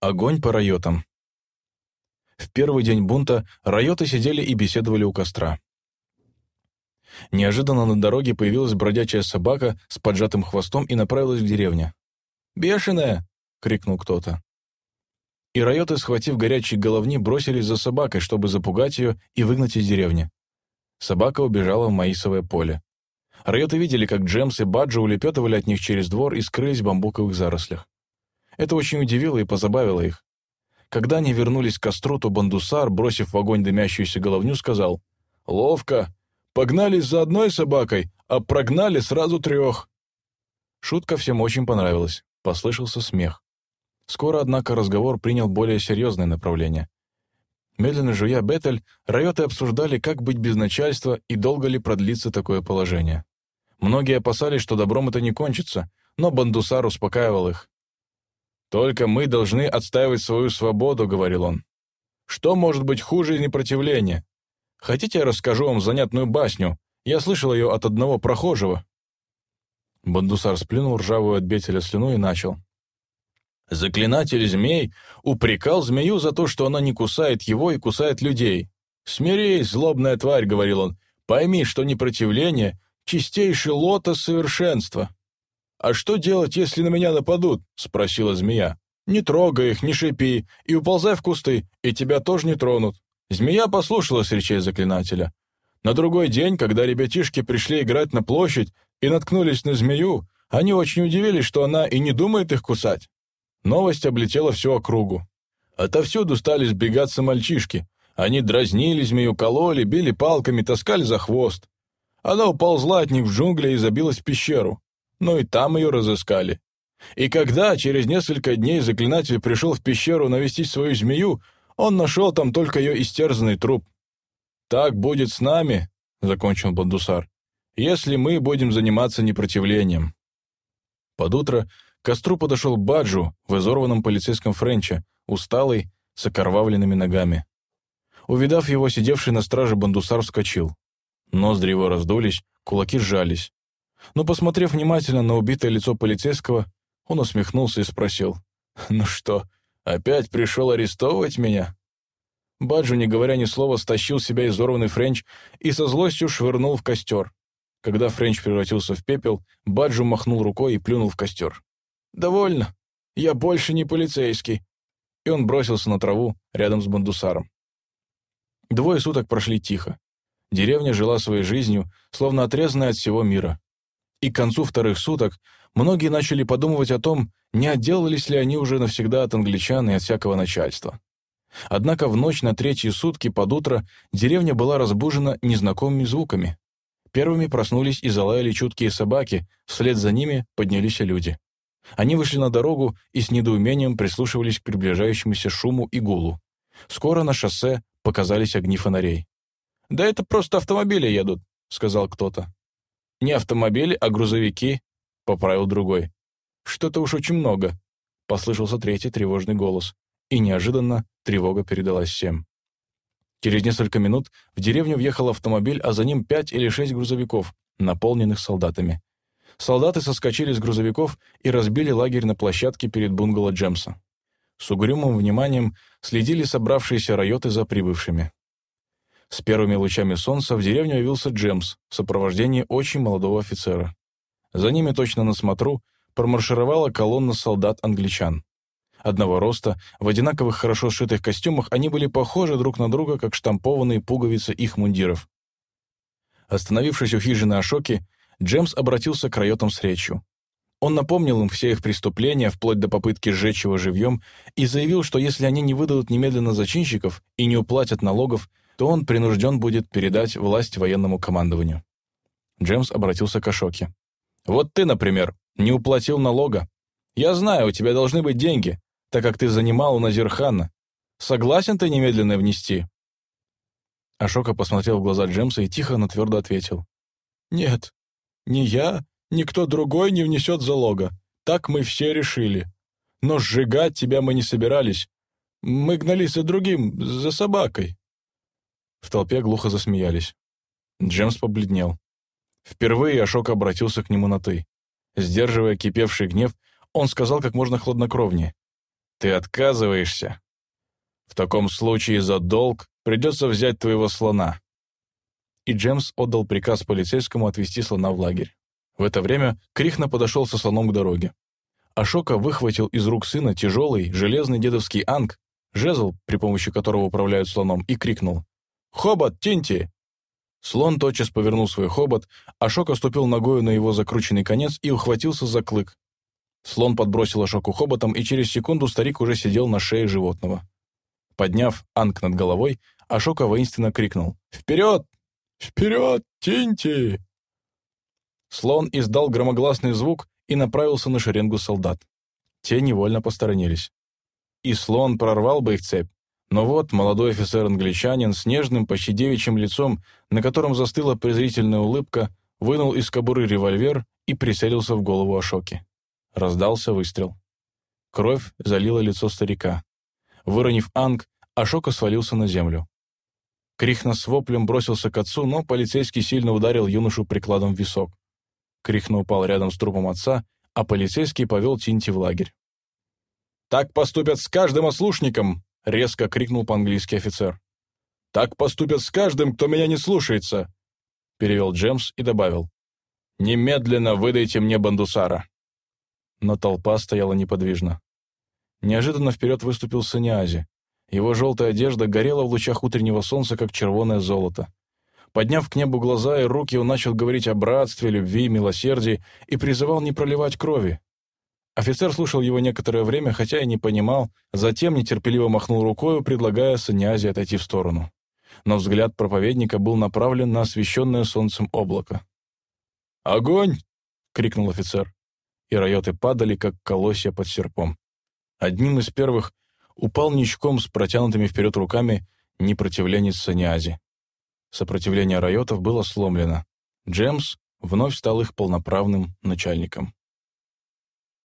Огонь по райотам. В первый день бунта райоты сидели и беседовали у костра. Неожиданно на дороге появилась бродячая собака с поджатым хвостом и направилась к деревне. «Бешеная!» — крикнул кто-то. И райоты, схватив горячие головни, бросились за собакой, чтобы запугать ее и выгнать из деревни. Собака убежала в маисовое поле. Райоты видели, как Джемс и Баджо улепетывали от них через двор и скрылись в бамбуковых зарослях. Это очень удивило и позабавило их. Когда они вернулись к костру, то Бандусар, бросив в огонь дымящуюся головню, сказал «Ловко! Погнались за одной собакой, а прогнали сразу трех!» Шутка всем очень понравилась. Послышался смех. Скоро, однако, разговор принял более серьезное направление. Медленно жуя Бетель, райоты обсуждали, как быть без начальства и долго ли продлится такое положение. Многие опасались, что добром это не кончится, но Бандусар успокаивал их. «Только мы должны отстаивать свою свободу», — говорил он. «Что может быть хуже непротивления? Хотите, я расскажу вам занятную басню? Я слышал ее от одного прохожего». Бандусар сплюнул ржавую от бетеля слюну и начал. Заклинатель змей упрекал змею за то, что она не кусает его и кусает людей. «Смирись, злобная тварь», — говорил он, — «пойми, что непротивление — чистейший лотос совершенства». «А что делать, если на меня нападут?» — спросила змея. «Не трогай их, не шипи, и уползай в кусты, и тебя тоже не тронут». Змея послушалась речей заклинателя. На другой день, когда ребятишки пришли играть на площадь и наткнулись на змею, они очень удивились, что она и не думает их кусать. Новость облетела всю округу. Отовсюду стали сбегаться мальчишки. Они дразнили змею, кололи, били палками, таскали за хвост. Она уползла от них в джунгли и забилась в пещеру. Но и там ее разыскали. И когда через несколько дней заклинатель пришел в пещеру навестить свою змею, он нашел там только ее истерзанный труп. «Так будет с нами», — закончил Бандусар, «если мы будем заниматься непротивлением». Под утро к костру подошел Баджу в изорванном полицейском френче, усталый, с окровавленными ногами. Увидав его, сидевший на страже Бандусар вскочил. Ноздри его раздулись, кулаки сжались. Но, посмотрев внимательно на убитое лицо полицейского, он усмехнулся и спросил, «Ну что, опять пришел арестовывать меня?» Баджу, не говоря ни слова, стащил с себя изорванный френч и со злостью швырнул в костер. Когда френч превратился в пепел, Баджу махнул рукой и плюнул в костер. «Довольно. Я больше не полицейский». И он бросился на траву рядом с Бандусаром. Двое суток прошли тихо. Деревня жила своей жизнью, словно отрезанная от всего мира. И к концу вторых суток многие начали подумывать о том, не отделались ли они уже навсегда от англичан и от всякого начальства. Однако в ночь на третьи сутки под утро деревня была разбужена незнакомыми звуками. Первыми проснулись и залаяли чуткие собаки, вслед за ними поднялись люди. Они вышли на дорогу и с недоумением прислушивались к приближающемуся шуму и гулу. Скоро на шоссе показались огни фонарей. «Да это просто автомобили едут», — сказал кто-то. «Не автомобили, а грузовики», — поправил другой. «Что-то уж очень много», — послышался третий тревожный голос. И неожиданно тревога передалась всем. Через несколько минут в деревню въехал автомобиль, а за ним пять или шесть грузовиков, наполненных солдатами солдаты соскочили с грузовиков и разбили лагерь на площадке перед бунгало Джемса. С угрюмым вниманием следили собравшиеся райоты за прибывшими. С первыми лучами солнца в деревню явился Джемс в сопровождении очень молодого офицера. За ними точно на смотру промаршировала колонна солдат-англичан. Одного роста, в одинаковых хорошо сшитых костюмах, они были похожи друг на друга, как штампованные пуговицы их мундиров. Остановившись у хижины Ашоки, Джемс обратился к райотам с речью. Он напомнил им все их преступления, вплоть до попытки сжечь его живьем, и заявил, что если они не выдадут немедленно зачинщиков и не уплатят налогов, то он принужден будет передать власть военному командованию. Джемс обратился к Ашоке. «Вот ты, например, не уплатил налога. Я знаю, у тебя должны быть деньги, так как ты занимал у Назирхана. Согласен ты немедленно внести?» Ашока посмотрел в глаза Джемса и тихо, но твердо ответил. «Нет, ни я, ни кто другой не внесет залога. Так мы все решили. Но сжигать тебя мы не собирались. Мы гнались за другим, за собакой». В толпе глухо засмеялись. Джемс побледнел. Впервые Ашок обратился к нему на «ты». Сдерживая кипевший гнев, он сказал как можно хладнокровнее. Ты отказываешься? В таком случае за долг придется взять твоего слона». И Джемс отдал приказ полицейскому отвезти слона в лагерь. В это время Крихна подошел со слоном к дороге. Ашока выхватил из рук сына тяжелый, железный дедовский анг, жезл, при помощи которого управляют слоном, и крикнул «Хобот, Тинти!». Слон тотчас повернул свой хобот, Ашока ступил ногою на его закрученный конец и ухватился за клык. Слон подбросил Ашоку хоботом, и через секунду старик уже сидел на шее животного. Подняв анг над головой, Ашока воинственно крикнул «Вперед! Вперед, Тинти!». Слон издал громогласный звук и направился на шеренгу солдат. Те невольно посторонились. И слон прорвал бы их цепь, но вот молодой офицер-англичанин с нежным, почти девичьим лицом, на котором застыла презрительная улыбка, вынул из кобуры револьвер и прицелился в голову Ашоки. Раздался выстрел. Кровь залила лицо старика. Выронив анг, Ашока свалился на землю. Крихна с воплем бросился к отцу, но полицейский сильно ударил юношу прикладом в висок. Крихна упал рядом с трупом отца, а полицейский повел Тинти в лагерь. «Так поступят с каждым ослушником!» — резко крикнул по-английски офицер. «Так поступят с каждым, кто меня не слушается!» — перевел Джемс и добавил. «Немедленно выдайте мне Бандусара!» Но толпа стояла неподвижно. Неожиданно вперед выступил Саниази. Его желтая одежда горела в лучах утреннего солнца, как червоное золото. Подняв к небу глаза и руки, он начал говорить о братстве, любви, милосердии и призывал не проливать крови. Офицер слушал его некоторое время, хотя и не понимал, затем нетерпеливо махнул рукой, предлагая Санязе отойти в сторону. Но взгляд проповедника был направлен на освещенное солнцем облако. «Огонь!» — крикнул офицер. И райоты падали, как колосья под серпом. Одним из первых упал ничком с протянутыми вперед руками непротивленец Санязи. Сопротивление райотов было сломлено. Джемс вновь стал их полноправным начальником.